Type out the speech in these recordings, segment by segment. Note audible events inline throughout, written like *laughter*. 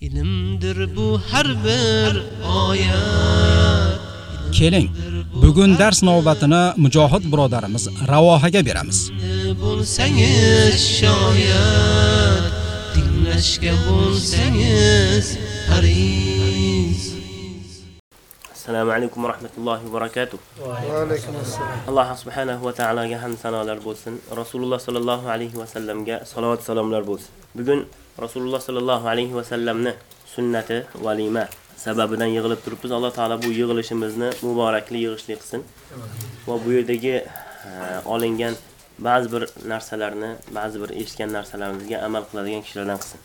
Ilmdir bu har bir oyat. Keling, bugun dars navbatini mujohid birodarimiz Ravohaga beramiz. Bo'lsangiz shoyat, tinglashga bo'lsangiz haris. Assalomu alaykum va rahmatullohi va barakatuh. Alaykum assalom. Alloh subhanahu va taologa hamd sanolar bo'lsin. Rasululloh sallallohu alayhi va sallamga salovat salomlar bo'lsin. Bugun Rasululloh sallallohu alayhi va sallamni sunnati valima sababidan yig'ilib turibmiz. Alloh taolo bu yig'ilishimizni muborakli yig'ishli qilsin. Va bu yerdagi e, olingan ba'zi bir narsalarni, ba'zi bir eshitgan narsalarimizga amal qiladigan kishilardan qilsin.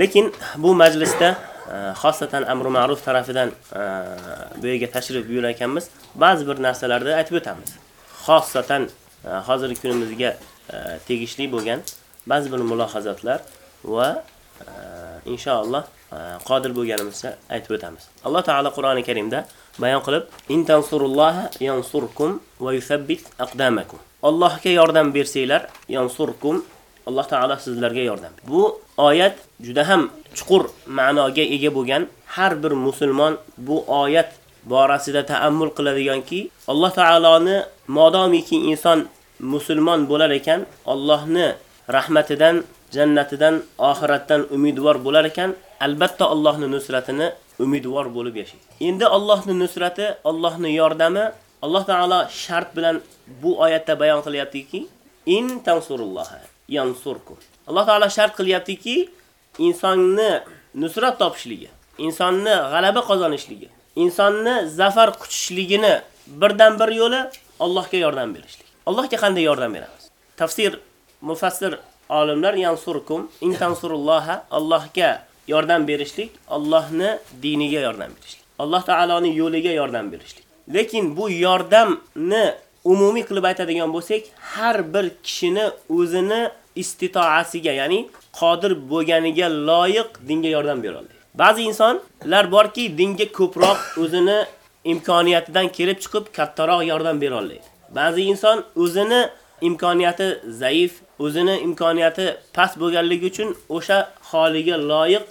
Lekin bu majlisda e, xosatan amri ma'ruf tarafidan e, bu yerga tashrif buyurayotganmiz. Ba'zi bir narsalarni aytib o'tamiz. Xosatan hozirgi kunimizga tegishli bo'lgan ba'zi bir mulohazatlar va e, inshaalloh e, qodir bo'lganimizcha aytib o'tamiz. Alloh taolo Qur'oni Karimda bayon qilib, "In tansurulloha yansurkum va yuthabbit aqdamakum." Allohga yordam bersanglar, yansurkum Alloh taolo sizlarga yordam. Bu oyat juda ham chuqur ma'noga ega bo'lgan har bir musulmon bu oyat borasida ta'ammul qiladiganki, Alloh taoloni modomiki inson musulmon bo'lar ekan, Allohni rahmatidan, jannatidan, oxiratdan umidvor bo'lar ekan, albatta Allohning nusratini umidvor bo'lib yashaydi. Endi Allohning nusrati, Allohning yordami Alloh taolo shart bilan bu oyatda bayon qilyaptiki, in tansurulloha yansurkum. Alloh taolo shart qilyaptiki, insonni nusrat topishligi, insonni g'alaba qozonishligi, insonni zafar quchishligini birdan bir yo'li Allohga yordam berishlik. Allohga qanday yordam beramiz? Tafsir mufassir olimlar yansurkum in tansurulloha Allohga yordam berishlik, Allohni diniga yordam berishlik. Alloh taoloning yo'liga yordam berishlik. Lekin bu yordamni umumiy qilib aytadigan bo'lsak, har bir kishini o'zini istitoasiga, ya'ni qodir bo'lganiga loyiq dinga yordam bera oladi. Ba'zi insonlar borki, dinga ko'proq o'zini imkoniyatidan kelib chiqib kattaroq yordam bera oladi. Ba'zi inson o'zini imkoniyati zaif, o'zini imkoniyati past bo'lganligi uchun o'sha holiga loyiq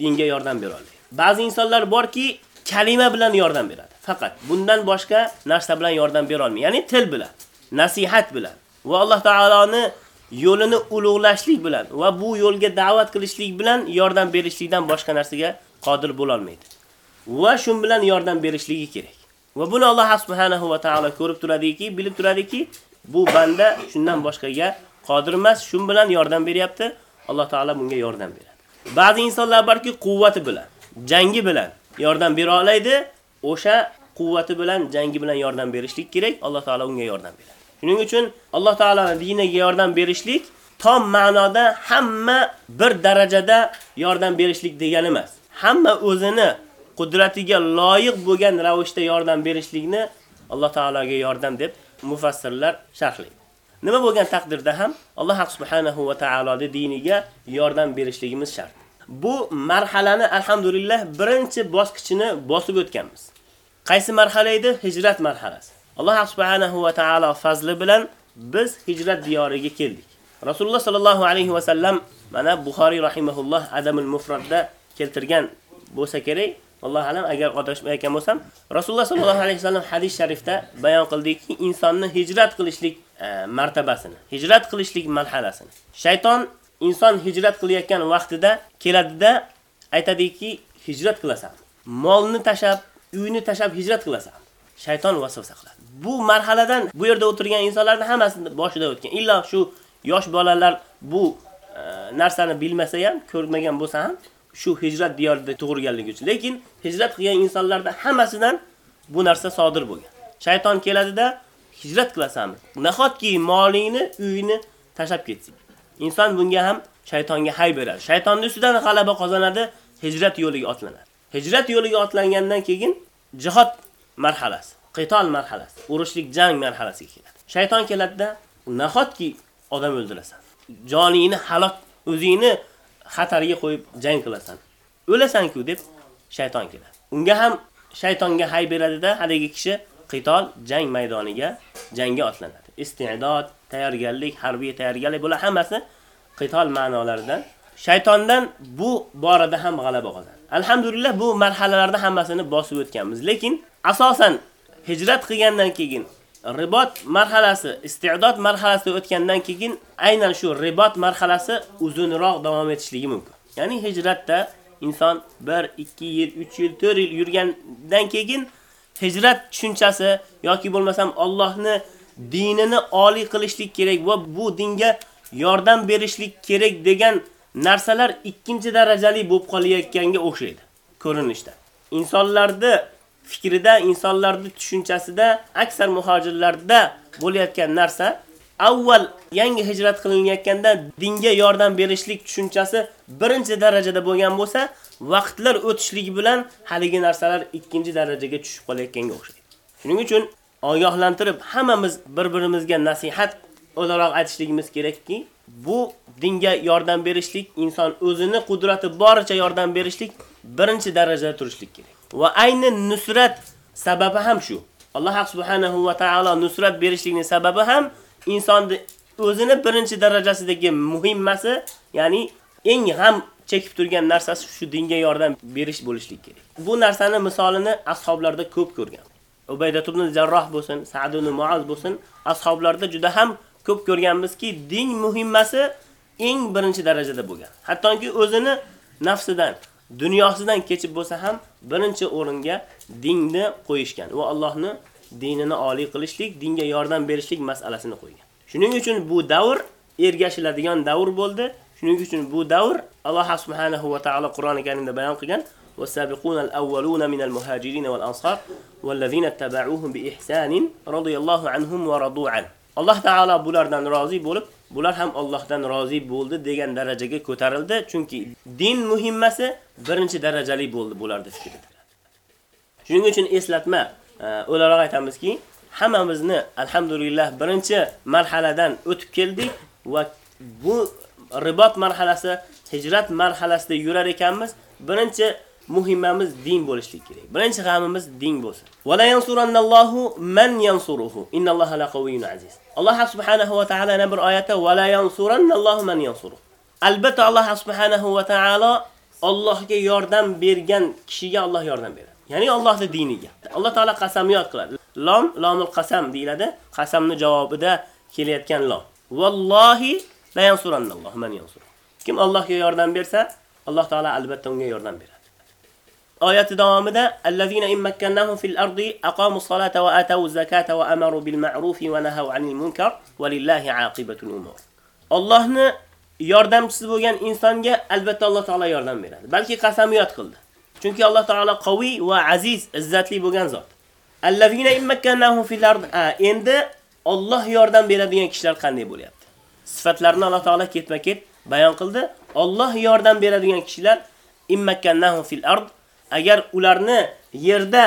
dinga yordam bera oladi. Ba'zi insonlar borki, kalima bilan yordam beradi. Faqat bundan boshqa narsa bilan yordam bera olmaydi. Ya'ni til bilan, nasihat bilan va Alloh taoloni yo'lini ulug'lashlik bilan va bu yo'lga da'vat qilishlik bilan yordam berishlikdan boshqa narsaga qodir bo'la olmaydi. Va shun bilan yordam berishligi kerak. Va buni Alloh subhanahu va taolo ko'rib turadiki, bilib turadiki, bu banda shundan boshqaga qodir emas, shun bilan yordam beryapti. Alloh taolo bunga yordam beradi. Ba'zi insonlar balki quvvati bilan, jangi bilan yordam bera oladi. O'sha quvvati bilan, jangi bilan yordam berishlik kerak. Alloh taolo unga yordam beradi. Shuning uchun Alloh taolaning diniga yordam berishlik tom ma'noda hamma bir darajada yordam berishlik degani emas. Hamma o'zini qudratiga loyiq bo'lgan ravishda yordam berishlikni Alloh taolaga yordam deb mufassirlar sharhlaydi. Nima bo'lgan taqdirda ham Alloh subhanahu va taoloning diniga yordam berishligimiz shart. Bu marhalani alhamdulillah birinchi bosqichini bosib o'tganmiz. Qaysi marhala edi? Hijrat marhalasi. Alloh subhanahu va taolo fazli bilan biz hijrat diyoriga keldik. Rasululloh sallallohu alayhi va sallam mana Buxoriy rahimahulloh Adamul Mufradda keltirgan bo'lsa kerak. Alloh alam agar adashmayotgan bo'lsam, Rasululloh sallallohu alayhi vasallam hadis sharifda bayon qildiki, insonni hijrat qilishlik e, martabasini, hijrat qilishlik marhalasini. Shayton inson hijrat qilayotgan vaqtida keladida aytadiki, hijrat qilasan. Molni tashab, uyni tashab hijrat qilasan. Shayton vasvasa qiladi. Bu marhaladan bu yerda o'tirgan insonlarning hammasini boshida o'tgan. Illo shu yosh bolalar bu e, narsani bilmasa ham, ko'rmagan bo'lsa ham, shu hijrat diyorida tug'ilganligi uchun. Lekin hijrat qilgan insonlarda hammasidan bu narsa sodir bo'lgan. Shayton keladida hijrat qilasanmi? Nahotki molingni, uyini tashlab ketsing. Inson bunga ham shaytonga hay beradi. Shaytonning ustidan g'alaba qozonadi, hijrat yo'liga otlanadi. Hijrat yo'liga otlangandan keyin jihad marhalasi, qital marhalasi, urushlik jang marhalasiga keladi. Shayton keladida nahotki odam o'ldirasan. Joningni halok, o'zingni xatarga qo'yib jang qilasan. O'lasan-ku deb shayton keladi. Unga ham shaytonga hay beradida haligi kishi qital jang maydoniga jangga otlanadi. Isti'dod, tayyorgarlik, harbiy tayyorgarlik bular hammasi qital ma'nolaridan shaytondan bu borada ham g'alaba qozonadi. Alhamdulillah bu marhalalarda hammasini bosib o'tganmiz, lekin asosan hijrat qilgandan keyin ribot marhalasi, isti'dod marhalasi o'tgandan keyin aynan shu ribot marhalasi uzunroq davom etishligi mumkin. Ya'ni hijratda inson 1, 2 yil, 3 yil, 4 yil yurgandan keyin hijrat tushunchasi yoki bo'lmasam Allohni dinini oliy qilishlik kerak va bu dinga yordam berishlik kerak degan narsalar ikkinchi darajali bo'lib qolayotganga o'xshaydi ko'rinishda. Insonlarda fikrida, insonlarni tushunchasida aksar muhojirlarda bo'layotgan narsa avval yangi hijrat qilinayotganda dinga yordam berishlik tushunchasi birinchi darajada bo'lgan bo'lsa, vaqtlar o'tishligi bilan haligi narsalar ikkinchi darajaga tushib qolayotganga o'xshaydi. Shuning uchun ogohlantirib hammamiz bir-birimizga nasihat o'laroq aytishligimiz kerakki, bu dinga yordam berishlik, inson o'zini qudrati boricha yordam berishlik birinchi darajada turishlik kerak. Va ayni nusrat sababi ham shu. Alloh subhanahu va taolo nusrat berishlikning sababi ham insonni o'zini birinchi darajasidagi muhimmasi, ya'ni eng g'am chekib turgan narsasi shu dinga yordam berish bo'lishlik kerak. Bu narsani misolini ashoblarda ko'p ko'rgan. Ubayda ibn Jarroh bo'lsin, Sa'd ibn Muaz bo'lsin, ashoblarda juda ham ko'p ko'rganmizki, din muhimmasi eng birinchi darajada bo'lgan. Hattoki o'zini nafsidan, dunyosidan kechib bo'lsa ham birinchi o'ringa dinni qo'yishgan va Allohni dinini oliy qilishlik, dinga yordam berishlik masalasini qo'ygan. Shuning uchun bu davr ergashiladigan davr bo'ldi. Shuning uchun bu davr Alloh subhanahu va taolo Qur'oni Karimda bayon qilgan والسابقون الأولون من المهاجرين والأنصار والذين اتبعوهم بإحسان رضي الله عنهم ورضوا عنه Alloh taolo bulardan rozi bo'lib, bular ham Allohdan rozi bo'ldi degan darajaga ko'tarildi, chunki din muhimmasi birinchi darajali bo'ldi bularda fikrida. Shuning uchun eslatma, e, o'laroq aytamizki, hammamizni alhamdulillah birinchi marhaladan o'tib keldik va bu ribot marhalasi, hijrat marhalasida yurar ekanmiz. Birinchi muhimmamiz din bo'lishlik kerak. Birinchi g'amimiz din bo'lsin. Va la yansurannallohu man yansuruhu. Innalloha laqawiyyun aziz. Alloh subhanahu va taolo yana bir oyatda va la yansurannallohu man yansuruhu. Albatta Alloh subhanahu va taolo Allohga yordam bergan kishiga Alloh yordam beradi. Ya'ni Allohning diniga. Alloh taolo qasamiyat qiladi. Lom, lomul qasam deyiladi. Qasamni javobida kelayotgan lom. Vallohi la yansurannallohu man yansuruhu. Kim Allohga yordam bersa, Alloh taolo albatta unga yordam beradi. Oyati davomida allazina immakkannahum fil ardi aqamu salata va atau zakata va amaru bil ma'rufi va nahaw anil munkar va lillahi aqibatul umur. Allohni yordamchisi bo'lgan insonga albatta Alloh taolo yordam beradi. Balki qasamiyat qildi. Chunki Alloh taolo qaviy va aziz, izzatli bo'lgan zot. Allazina immakkannahum fil ardi endi Alloh yordam beradigan kishilar qanday bo'lyapti? Sifatlarini Alloh taolo ketma-ket bayon qildi. Alloh yordam beradigan kishilar immakkannahum fil ard agar ularni yerda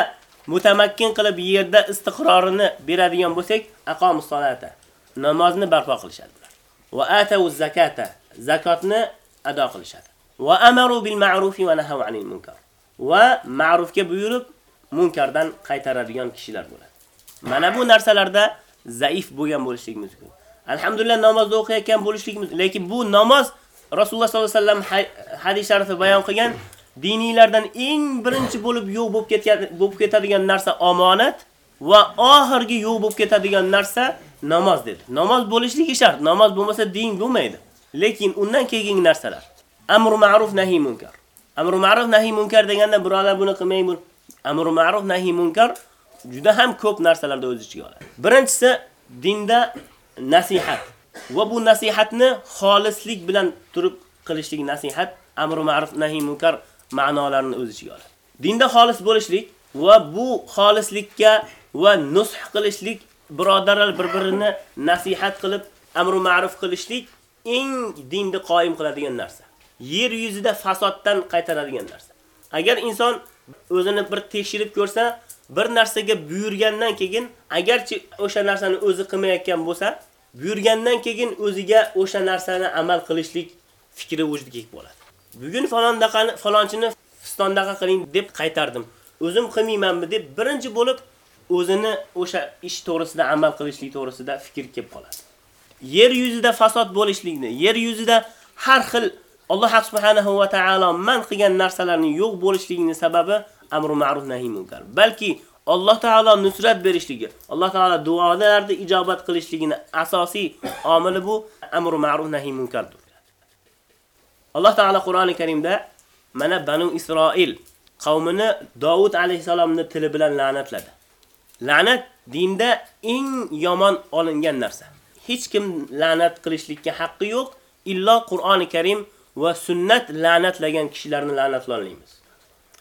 mutamakkin qilib yerda istiqrorini beradigan bo'lsak, aqomus solata. Namozni barpo qilishadi ular. Va atau zakata. Zakotni ado qilishadi. Va amaru bil ma'ruf va nahaw anil munkar. Va ma'rufga buyurib, munkardan qaytaradigan kishilar bo'ladi. Mana bu narsalarda zaif bo'lgan bo'lishligimiz mumkin. Alhamdulillah namozni o'qiyotgan bo'lishligimiz, lekin bu namoz Rasululloh sollallohu alayhi vasallam hadis sharifi bayon qilgan diniylardan eng birinchi bo'lib yo'q bo'lib ketgan bo'lib ketadigan narsa omonat va oxirgi yo'q bo'lib ketadigan narsa namoz dedi. Namoz bo'lishligi shart. Namoz bo'lmasa din bo'lmaydi. Lekin undan keyingi narsalar. Amru ma'ruf nahi munkar. Amru ma'ruf nahi munkar deganda birodar buni qilmang Amr Amru ma'ruf nahi munkar juda ham ko'p narsalarda o'z ichiga oladi. Birinchisi dinda nasihat. Va bu nasihatni xolislik bilan turib qilishlik nasihat. Amru ma'ruf nahi munkar ma'nolarini o'z ichiga oladi. Dinda xolis bo'lishlik va bu xolislikka va nush qilishlik, birodarlar bir-birini nasihat qilib, amr ma'ruf qilishlik eng dinni qoyim qiladigan narsa. Yer yuzida fasoddan qaytaradigan narsa. Agar inson o'zini bir tekshirib ko'rsa, bir narsaga buyurgandan keyin, agarchi o'sha narsani o'zi qilmayotgan bo'lsa, buyurgandan keyin o'ziga o'sha narsani amal qilishlik fikri vujudga kelib bo'ladi. Bugun falondaqani falonchini fistondaqa qiling deb qaytardim. O'zim qilmaymanmi deb birinchi bo'lib o'zini o'sha ish to'g'risida amal qilishlik to'g'risida fikr kelib qoladi. Yer yuzida fasod bo'lishlikni, yer yuzida har xil Alloh subhanahu va taolo man qilgan narsalarning yo'q bo'lishligining sababi amru ma'ruf nahi munkar. Balki Alloh taolo nusrat berishligi, Alloh taolo duolarni ijobat qilishligini asosiy omili bu amru ma'ruf nahi munkardir. Alloh taolo Qur'oni Karimda mana Banu Isroil qavmini Davud alayhisalomning tili bilan la'natladi. La'nat dinda eng yomon olingan narsa. Hech kim la'nat qilishlikka haqqi yo'q, illo Qur'oni Karim va sunnat la'natlagan kishilarni la'natlaymiz.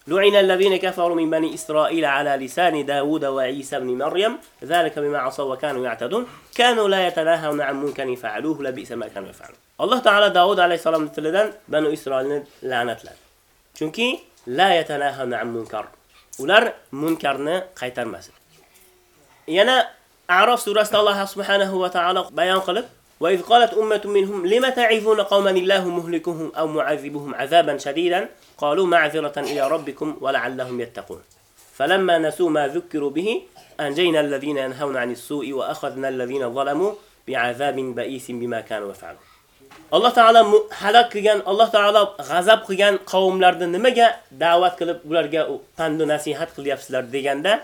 لعن الذين كفروا من بني إسرائيل على لسان داود وعيسى بن مريم ذلك بما عصوا وكانوا يعتدون. كانوا لا يتناهون عن منكر فعلوه لبئس ما كانوا يفعلون. الله تعالى داود عليه السلام تلدن بنو إسرائيل لعنت لا چونكي لا يتناهون عن منكر. ولر منكرنا قيتر مسل ينا أعرف سورة الله سبحانه وتعالى بيان قلب. وإذ قالت أمة منهم لما تعظون قوما الله مهلكهم أو معذبهم عذابا شديدا؟ قالوا معذرة إلى ربكم ولعلهم يتقون. فلما نسوا ما ذكروا به أنجينا الذين ينهون عن السوء وأخذنا الذين ظلموا بعذاب بئيس بما كانوا يفعلون. الله تعالى حلق قيان الله تعالى غزب قيان قوم لردن نمجا دعوات قلب بلرقا وفندو نسيحات قل يفسلر ديگن ده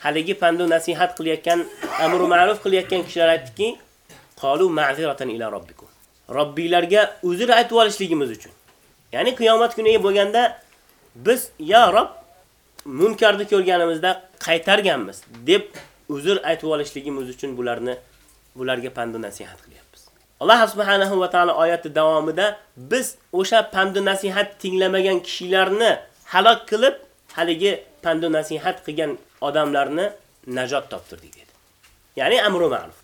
حلقي فندو نسيحات قل يكن أمرو معروف قل يكن كشلر qalu ma'ziratan ila robbikum. Robbilarga uzr aytib olishligimiz uchun. Ya'ni qiyomat kuniga bo'lganda biz ya Rob munkarni ko'rganimizda qaytarganmiz deb uzr aytib olishligimiz uchun bularni bularga pandu nasihat qilyapmiz. Alloh subhanahu va taolo oyati davomida biz o'sha pandu nasihat tinglamagan kishilarni halok qilib, haligi pandu nasihat qilgan odamlarni najot toptirdik dedi. Ya'ni amru ma'ruf.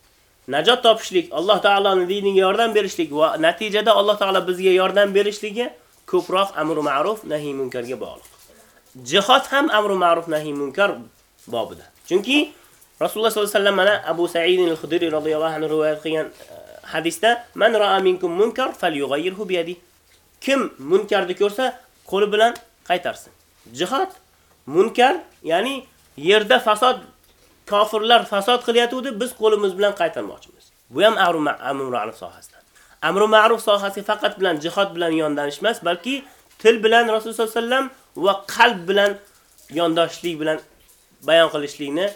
Najot topishlik, Alloh taoloning diniga yordam berishlik va natijada Alloh taolo bizga yordam berishligi ko'proq amr ma'ruf nahiy munkarga bog'liq. Jihad ham amr ma'ruf nahiy munkar bobida. Chunki Rasululloh sollallohu alayhi vasallam mana Abu Sa'id al-Khudri radhiyallohu anhu rivoyat qilgan e, hadisda man ra'a minkum munkar falyughayyirhu bi yadihi. Kim munkarni ko'rsa, qo'li bilan qaytarsin. Jihad munkar, ya'ni yerda fasod kofirlar fasod qilyotgandi, biz qo'limiz bilan qaytarmoqchimiz. Bu ham amru ma'ruf sohasidan. Amru ma'ruf sohasi faqat bilan jihad bilan yondanish emas, balki til bilan Rasululloh sollallohu alayhi vasallam va qalb bilan yondoshlik bilan bayon qilishlikni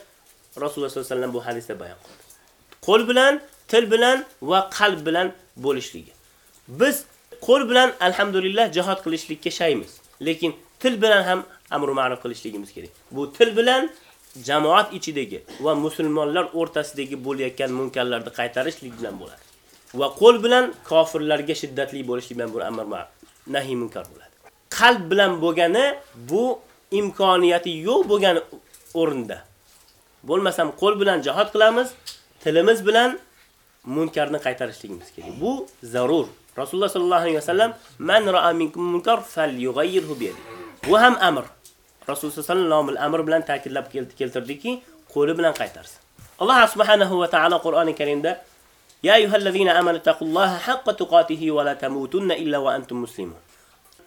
Rasululloh sollallohu alayhi vasallam bu hadisda bayon qildi. Qo'l bilan, til bilan va qalb bilan bo'lishligi. Biz qo'l bilan alhamdulillah jihad qilishlikka shaymiz, lekin til bilan ham amru ma'ruf qilishligimiz kerak. Bu til bilan jamoat ichidagi va musulmonlar o'rtasidagi bo'layotgan munkarlarni qaytarishlik bilan bo'ladi. Va qo'l bilan kofirlarga shiddatli bo'lishlik bilan bu amr ma'ruf, nahi munkar bo'ladi. Qalb bilan bo'lgani bu imkoniyati yo'q bo'lgan o'rinda. Bo'lmasam qo'l bilan jihad qilamiz, tilimiz bilan munkarni qaytarishligimiz kerak. Bu zarur. Rasululloh sallallohu alayhi vasallam man ra'a minkum munkar falyughayyirhu bi yadihi. Bu ham amr. Rasululloh sallallohu alayhi amr bilan ta'kidlab keltirdiki, qo'li bilan qaytarsin. Alloh subhanahu va taolo Qur'oni Karimda Ya ayyuhallazina amanu taqulloha haqqa tuqatihi va la tamutunna illa wa antum muslimun.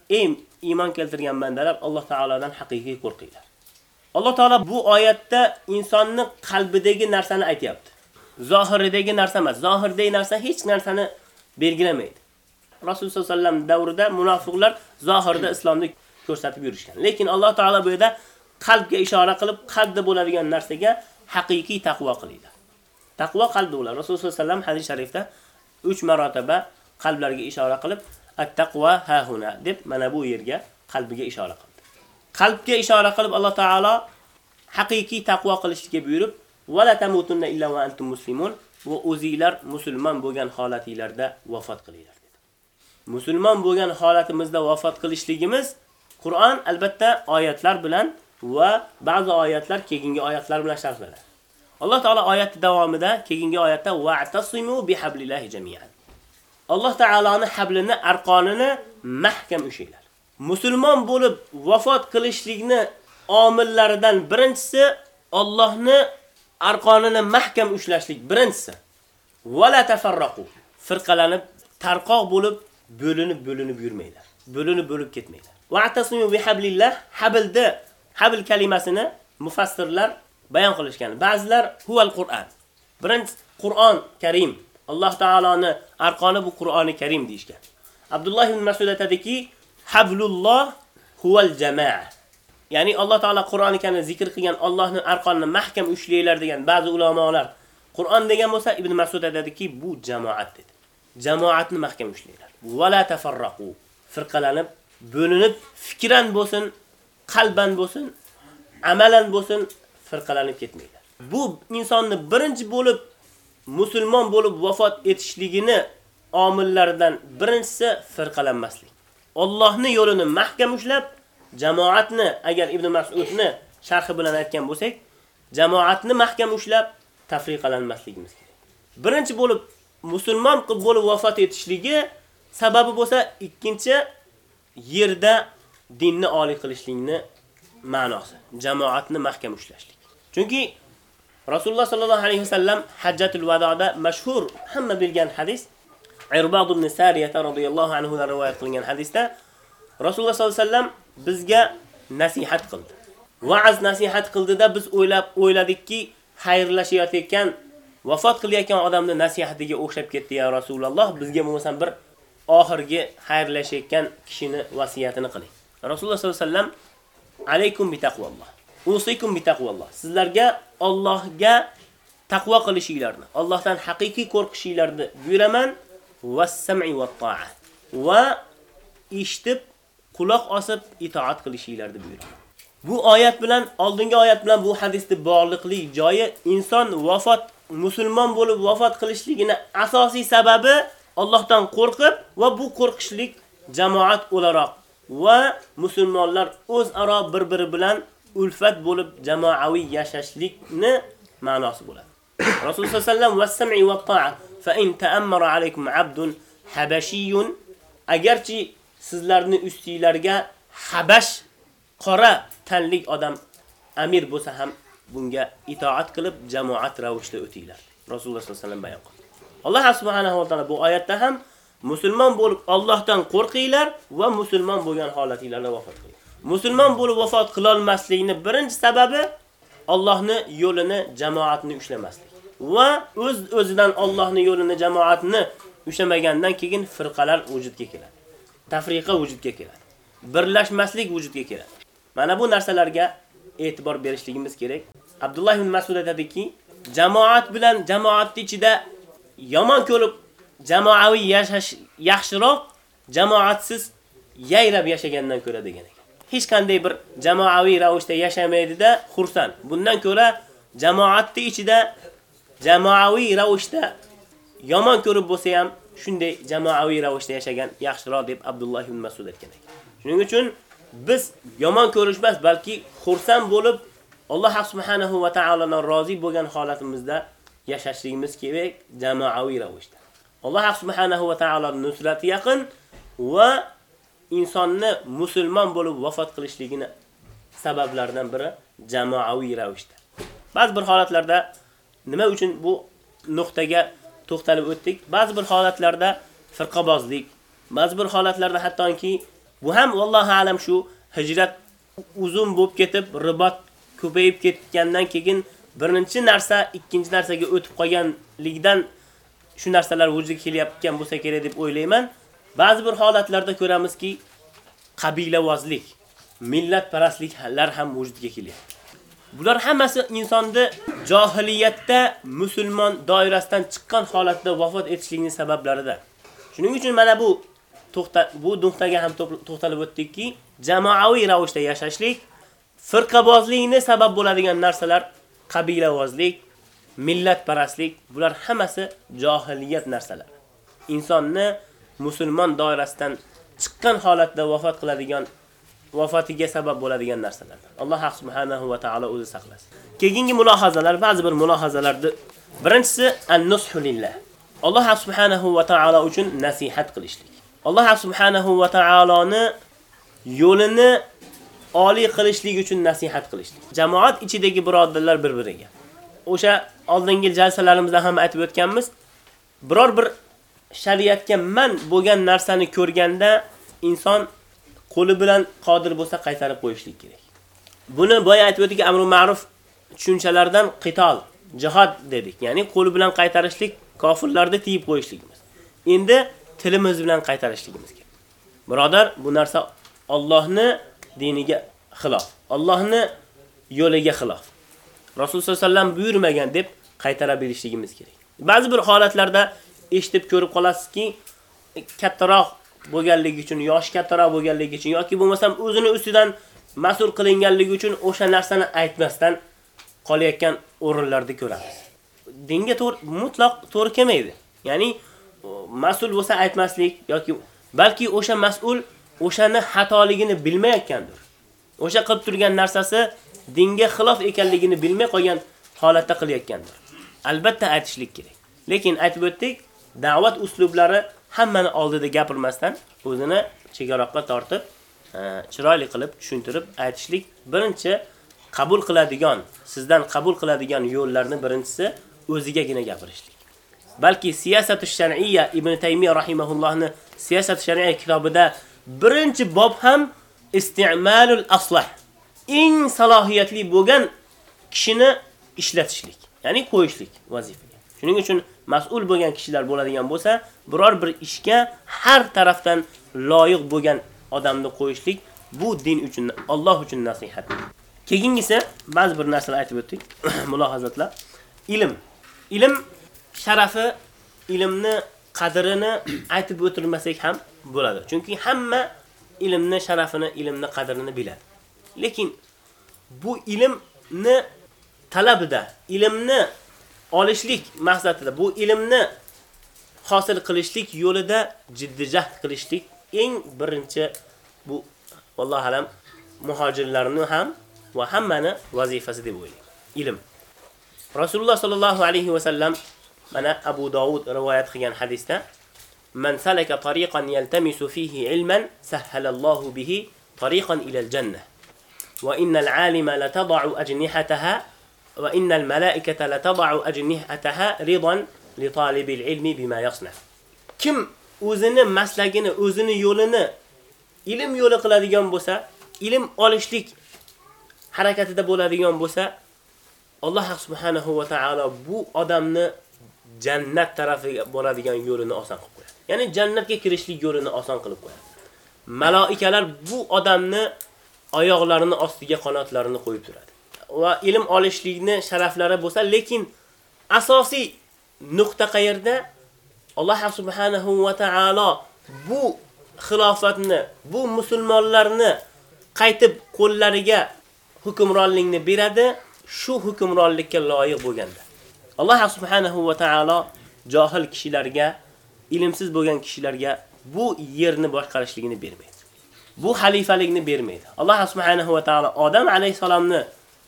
Ey iymon keltirgan bandalar, Alloh taoladan haqiqiy qo'rqinglar. Alloh taolo bu oyatda insonning qalbidagi narsani aytyapti. Zohiridagi narsa emas. Zohirdagi narsa hech narsani belgilamaydi. Rasululloh sollallohu alayhi vasallam davrida munofiqlar zohirda islomni ko'rsatib yurishgan. Lekin Alloh taolo bu yerda qalbga ishora qilib, qalbda bo'ladigan narsaga haqiqiy taqvo qiladi. Taqvo qalbda bo'ladi. Rasululloh sollallohu alayhi vasallam hadis sharifda 3 marotaba qalblarga ishora qilib, at-taqva hahuna deb mana bu yerga qalbiga ishora qildi. Qalbga ishora qilib Alloh taolo haqiqiy taqvo qilishga buyurib, "Va la tamutunna illa va antum muslimun" va o'zingizlar musulmon bo'lgan holatingizda vafot qilinglar dedi. Musulmon bo'lgan holatimizda vafot qilishligimiz Qur'on albatta oyatlar bilan va ba'zi oyatlar keyingi oyatlar bilan sharhlanadi. Alloh taolo oyat davomida keyingi oyatda va'tasimu bihablillahi jami'an. Alloh taoloning hablini, arqonini mahkam ushlanglar. Musulmon bo'lib vafot qilishlikni omillaridan birinchisi Allohni arqonini mahkam ushlashlik birinchisi. Wala tafarraqu. Firqalanib, tarqoq bo'lib, bo'linib bo'linib yurmanglar. Bo'linib bo'lib ketmanglar. Wa'tasimu bihablillah hablda habl kalimasini mufassirlar bayon qilishgan. Ba'zilar huval Qur'on. Birinchi Qur'on Karim. Alloh taoloni arqoni bu Qur'oni Karim deyishgan. Abdulloh ibn Mas'ud aytadiki, hablulloh huval jamaa. Ya'ni Alloh taolo Qur'oni Karimda zikr qilgan Allohning arqonini mahkam ushlanglar degan ba'zi ulamolar Qur'on degan bo'lsa Ibn Mas'ud aytadiki, bu jamoat dedi. Jamoatni mahkam ushlanglar. Va la tafarraqu. Firqalanib, bo'linib, fikran bo'lsin, qalban bo'lsin, amalan bo'lsin, firqalanib ketmaydi. Bu insonni birinchi bo'lib musulmon bo'lib vafot etishligini omillaridan birinchisi firqalanmaslik. Allohning yo'lini mahkam ushlab, jamoatni agar Ibn Mas'udni sharhi bilan aytgan bo'lsak, jamoatni mahkam ushlab tafriqalanmasligimiz kerak. Birinchi bo'lib musulmon qilib bo'lib vafot etishligi sababi bo'lsa, ikkinchi yerda dinni oliy qilishlikni ma'nosi, jamoatni mahkam ushlashlik. Chunki Rasululloh sallallohu alayhi vasallam hajjatul vadoda mashhur hamma bilgan hadis Irbad ibn Sariyah radhiyallohu anhu dan rivoyat qilingan hadisda Rasululloh sallallohu alayhi vasallam bizga nasihat qildi. Va'z nasihat qildida biz o'ylab o'yladikki, xayrlashayotgan, vafot qilayotgan odamni nasihatiga o'xshab ketdi ya Rasululloh, bizga bo'lmasa bir oxirgi xayrlashayotgan kishini vasiyatini qiling. Rasululloh sallallohu alayhi vasallam alaykum bi taqvalloh. Usikum bi taqvalloh. Sizlarga Allohga taqvo qilishinglarni, Allohdan haqiqiy qo'rqishinglarni buyuraman va sam'i va ta'a. Va eshitib, quloq osib itoat qilishinglarni buyuraman. Bu oyat bilan, oldingi oyat bilan bu hadisni bog'liqli joyi inson vafot musulmon bo'lib vafot qilishligini asosiy sababi Allohdan qo'rqib va bu qo'rqishlik jamoat o'laroq va musulmonlar o'zaro bir-biri bilan ulfat bo'lib jamoaviy yashashlikni ma'nosi bo'ladi. *coughs* Rasululloh sollallohu alayhi vasallam was-sam'i ta'a fa in ta'ammara alaykum 'abdun habashiyyun agarchi sizlarni ustinglarga habash qora tanlik odam amir bo'lsa ham bunga itoat qilib jamoat ravishda o'tinglar. Rasululloh sollallohu alayhi vasallam bayon qildi. Alloh subhanahu va taolo bu oyatda ham musulmon bo'lib Allohdan qo'rqinglar va musulmon bo'lgan holatingizda vafot qiling. Musulmon bo'lib vafot qila olmaslikning birinchi sababi Allohni yo'lini, jamoatni ushlamaslik. Va o'z öz o'zidan Allohning yo'lini, jamoatni ushlamagandan keyin firqalar vujudga keladi. Tafriqa vujudga keladi. Birlashmaslik vujudga keladi. Mana bu narsalarga e'tibor berishligimiz kerak. Abdulloh ibn Mas'ud aytadiki, jamoat bilan jamoatning ichida yomon ko'rib jamoaviy yashash yaxshiroq jamoatsiz yayrab yashagandan ko'ra degan ekan. Hech qanday bir jamoaviy ravishda yashamaydida xursand. Bundan ko'ra jamoatni ichida jamoaviy ravishda yomon ko'rib bo'lsa ham shunday jamoaviy ravishda yashagan yaxshiroq deb Abdulloh ibn Mas'ud aytgan ekan. Shuning uchun biz yomon ko'rishmas, balki xursand bo'lib Alloh subhanahu va taolodan rozi bo'lgan holatimizda yashashligimiz kerak jamoaviy ravishda. Alloh subhanahu va taoloning nusrati yaqin va insonni musulmon bo'lib vafot qilishligini sabablaridan biri jamoaviy ravishda. Ba'zi bir holatlarda nima uchun bu nuqtaga to'xtalib o'tdik? Ba'zi bir holatlarda firqabozlik, ba'zi bir holatlarda hattoki bu ham vallohu alam shu hijrat uzun bo'lib ketib, ribot ko'payib ketgandan keyin birinchi narsa ikkinchi narsaga o'tib qolganlikdan shu narsalar vujudga kelyapgan bo'lsa kerak deb o'ylayman. Ba'zi bir holatlarda ko'ramizki, qabilavozlik, millatparastliklar ham vujudga kelyapti. Bular hammasi insonni johiliyatda musulmon doirasidan chiqqan holatda vafot etishligining sabablaridir. Shuning uchun mana bu to'xta bu nuqtaga ham to'xtalib o'tdikki, jamoaviy ravishda yashashlik firqabozlikni sabab bo'ladigan narsalar qabilavozlik, millatparastlik bular hammasi johiliyat narsalar. Insonni musulmon doirasidan chiqqan holatda vafot qiladigan vafotiga sabab bo'ladigan narsalar. Alloh subhanahu va taolo o'zi saqlasin. Keyingi mulohazalar, ba'zi bir mulohazalarni birinchisi an-nushu lillah. Alloh subhanahu va taolo uchun nasihat qilishlik. Alloh subhanahu va taoloni yo'lini oliy qilishlik uchun nasihat qilishlik. Jamoat ichidagi birodarlar bir-biriga. O'sha oldingi jalsalarimizda ham aytib o'tganmiz. Biror bir shariatga man bo'lgan narsani ko'rganda inson qo'li bilan qodir bo'lsa qaytarib qo'yishlik kerak. Buni boya aytib o'tdik amru ma'ruf tushunchalardan qital, jihad dedik. Ya'ni qo'li bilan qaytarishlik, kofirlarni tiyib qo'yishligimiz. Endi tilimiz bilan qaytarishligimiz kerak. Birodar, bu narsa Allohni diniga xilof. Allohni yo'liga xilof. Rasululloh sollallohu alayhi vasallam buyurmagan deb qaytara bilishligimiz kerak. Ba'zi bir holatlarda eshitib ko'rib qolasizki, kattaroq bo'lganligi uchun, yosh kattaroq bo'lganligi uchun yoki bo'lmasam o'zini ustidan mas'ul qilinganligi uchun o'sha narsani aytmasdan qolayotgan o'rinlarda ko'ramiz. Dinga to'g'ri mutlaq to'g'ri kelmaydi. Ya'ni mas'ul bo'lsa aytmaslik yoki balki o'sha mas'ul o'shani xatoligini bilmayotgandir. O'sha qilib turgan narsasi dinga xilof ekanligini bilmay qolgan holatda qilayotgandir. Albatta aytishlik kerak. Lekin aytib o'tdik, da'vat uslublari hammani oldida gapirmasdan o'zini chegararoqqa tortib, e, chiroyli qilib tushuntirib aytishlik birinchi qabul qiladigan, sizdan qabul qiladigan yo'llarni birinchisi o'zigagina gapirishlik. Balki siyosatu shar'iyya Ibn Taymiyo rahimahullohni siyosat shar'iyya kitobida birinchi bob ham isti'malul aslah. Eng salohiyatli bo'lgan kishini ishlatishlik, ya'ni qo'yishlik vazifaga. Shuning uchun mas'ul bo'lgan kishilar bo'ladigan bo'lsa, biror bir ishga har tarafdan loyiq bo'lgan odamni qo'yishlik bu din uchun, Alloh uchun nasihat. Keyingisi ba'zi bir narsalar aytib o'tdik, *coughs* mulohazatlar. Ilm. Ilm sharafi, ilmni qadrini aytib o'tirmasak ham bo'ladi. Chunki hamma ilmni sharafini, ilmni qadrini biladi. Lekin bu ilmni talabida, ilmni olishlik maqsadida, bu ilmni hosil qilishlik yo'lida jiddiy jahd qilishlik eng birinchi bu vallohu alam muhojirlarni ham va hammani vazifasi deb o'ylayman. Ilm. Rasululloh sallallohu alayhi va sallam mana Abu Dovud rivoyat qilgan hadisda Man salaka tariqan yaltamisu fihi ilman سهل bihi tariqan ila al-jannah. Wa innal 'alima la tad'u ajnihataha va innal malaikata la tad'u ajnihataha ridan li talibil ilmi bima yasna. Kim o'zini maslagini, o'zini yo'lini ilm yo'li qiladigan bo'lsa, ilm olishlik harakatida bo'ladigan bo'lsa, Alloh subhanahu va taolo bu odamni jannat tarafiga boradigan yo'lini oson qilib qo'yadi. Ya'ni jannatga kirishlik yo'lini oson qilib qo'yadi. Maloikalar bu odamni oyoqlarini ostiga qanotlarini qo'yib turadi. Va ilm olishlikni sharaflari bo'lsa, lekin asosiy nuqta qayerda? Alloh subhanahu va taolo bu xilofatni, bu musulmonlarni qaytib qo'llariga hukmronlikni beradi, shu hukmronlikka loyiq bo'lganda. Alloh subhanahu va taolo johil kishilarga, ilmsiz bo'lgan kishilarga bu yerni boshqarishligini bermaydi. Bu xalifalikni bermaydi. Alloh subhanahu va taolo Odam alayhisalomni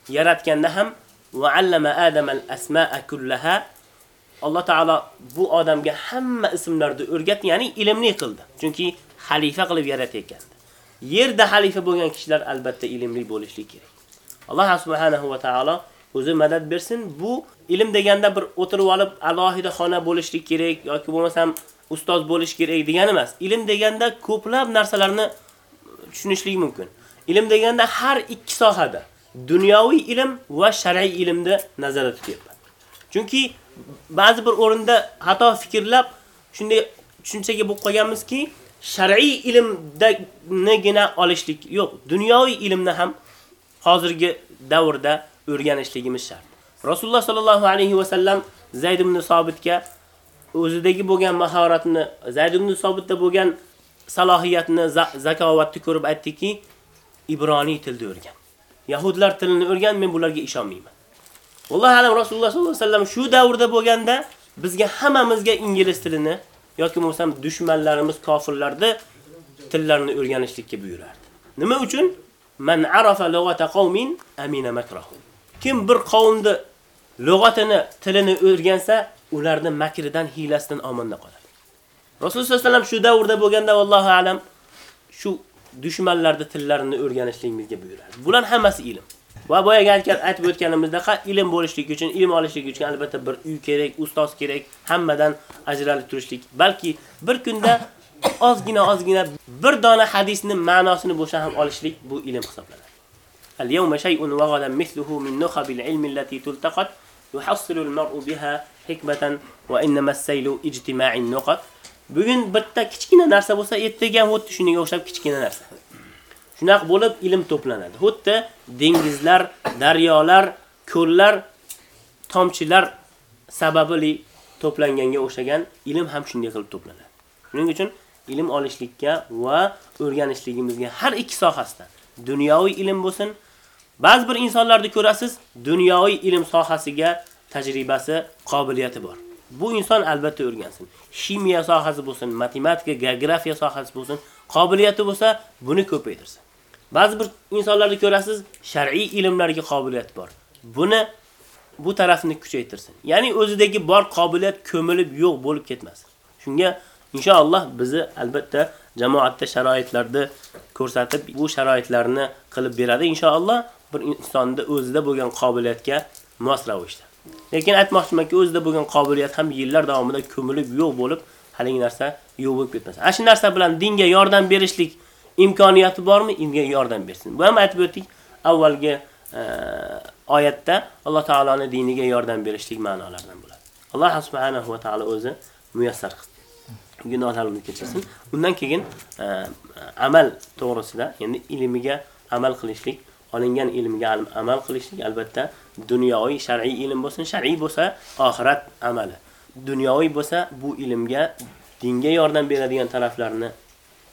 yaratganda ham va allama Adam al-asma'a kullaha Alloh taolo bu odamga hamma ismlarni o'rgatdi, ya'ni ilmli qildi. Chunki xalifa qilib yaratayotgan. Yerda xalifa bo'lgan kishilar albatta ilmli bo'lishi kerak. Alloh subhanahu va taolo o'zi madad bersin. Bu ilm deganda bir o'tirib olib alohida xona bo'lishlik kerak yoki bo'lmasam ustoz bo'lish kerak degani emas. Ilm deganda ko'plab narsalarni tushunishlik mumkin. Ilm deganda har ikki sohada dunyoviy ilm va shar'iy ilmni nazarda tutyapman. Chunki ba'zi bir o'rinda xato fikrlab shunday tushunchaga bo'lib qolganmizki, shar'iy ilmdagina olishlik yo'q. Dunyoviy ilmni ham hozirgi davrda o'rganishligimiz shart. Rasululloh sallallohu alayhi va sallam Zayd ibn Sobitga o'zidagi bo'lgan mahoratni, Zayd ibn Sobitda bo'lgan salohiyatni, zakovatni ko'rib aytdiki, Ibroniy tilni o'rgan. Yahudlar tilini o'rgan, men bularga ishonmayman. Alloh alam Rasululloh sallallohu alayhi vasallam shu davrda bo'lganda bizga hammamizga ingliz tilini yoki bo'lmasam dushmanlarimiz kofirlarni tillarini o'rganishlikka buyurardi. Nima uchun? Man arafa lug'ata qawmin amina makrahu. Kim bir qavmni lug'atini, tilini o'rgansa, ularni makridan, hiylasidan omonda qoladi. Rasululloh sallallohu alayhi vasallam shu davrda bo'lganda vallohu alam shu dushmanlarning tillarini o'rganishligimizga buyuradi. Bular hammasi ilm. Va boyaga aytib o'tganimizdek, ilm bo'lishlik uchun, ilm olishlik uchun albatta bir uy kerak, ustoz kerak, hammadan ajralib turishlik. Balki bir kunda ozgina ozgina bir dona hadisning ma'nosini bo'lsa ham olishlik bu ilm hisoblanadi. اليوم شيء وغدا مثله من نخب العلم التي تلتقط يحصل المرء بها al-mar'u biha hikmatan wa innama saylu ijtima'in nuqat. Bugun bitta kichkina narsa bo'lsa, ertaga ham xuddi shunga o'xshab kichkina narsa. Shunaq bo'lib ilm to'planadi. Xuddi dengizlar, daryolar, ko'llar, tomchilar sababli to'planganga o'xshagan ilm ham shunday qilib to'planadi. Shuning uchun ilm olishlikka va o'rganishligimizga har ikki sohasida dunyoviy ilm bo'lsin, ba'zi bir insonlarni ko'rasiz, dunyoviy ilm sohasiga tajribasi, qobiliyati bor. Bu inson albatta o'rgansin. Ximiya sohasi bo'lsin, matematika, geografiya sohasi bo'lsin, qobiliyati bo'lsa, buni ko'paytirsin. Ba'zi bir insonlarni ko'rasiz, shar'iy ilmlarga qobiliyati bor. Buni bu tarafni kuchaytirsin. Ya'ni o'zidagi bor qobiliyat ko'milib yo'q bo'lib ketmasin. Shunga inshaalloh bizni albatta jamoatda sharoitlarda ko'rsatib, bu sharoitlarni qilib beradi inshaalloh bir insonda o'zida bo'lgan qobiliyatga mos ravishda. Lekin aytmoqchimanki, o'zida bo'lgan qobiliyat ham yillar davomida ko'milib yo'q bo'lib, haligi narsa yo'q bo'lib ketmasin. Ana shu narsa bilan dinga yordam berishlik imkoniyati bormi? Dinga yordam bersin. Bu ham aytib o'tdik avvalgi e, oyatda Alloh taoloning diniga yordam berishlik ma'nolaridan bo'ladi. Alloh subhanahu va taolo o'zi muyassar qilsin. Gunohlarimizni kechirsin. Undan keyin e, amal to'g'risida, ya'ni ilmiga amal qilishlik, olingan ilmga amal qilishlik albatta dunyoviy shar'iy ilm bo'lsin, shar'iy bo'lsa oxirat amali. Dunyoviy bo'lsa bu ilmga dinga yordam beradigan taraflarni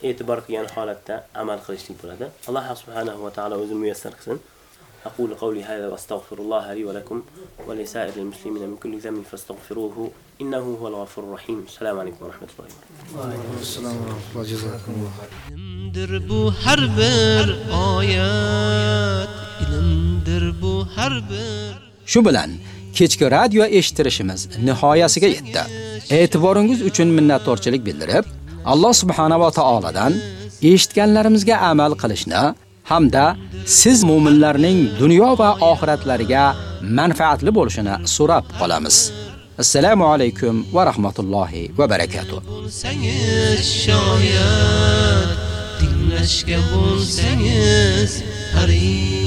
e'tibor qilgan holatda amal qilishlik bo'ladi. Alloh subhanahu va taolo o'zi muyassar qilsin. أقول قولي هذا وأستغفر الله لي ولكم ولسائر المسلمين من كل ذنب فاستغفروه إنه هو الغفور الرحيم السلام عليكم ورحمة الله وبركاته وعليكم السلام ورحمة الله جزاكم الله ilmdir bu har bir oyat ilmdir bu har bir Shu bilan kechki radio eshittirishimiz nihoyasiga yetdi. E'tiboringiz uchun minnatdorchilik bildirib, Alloh subhanahu va taoladan eshitganlarimizga amal qilishni hamda siz mu'minlarning dunyo va oxiratlariga manfaatli bo'lishini so'rab qolamiz. Assalomu alaykum va rahmatullohi va barakatuh. shoyat tinglashga bo'lsangiz haris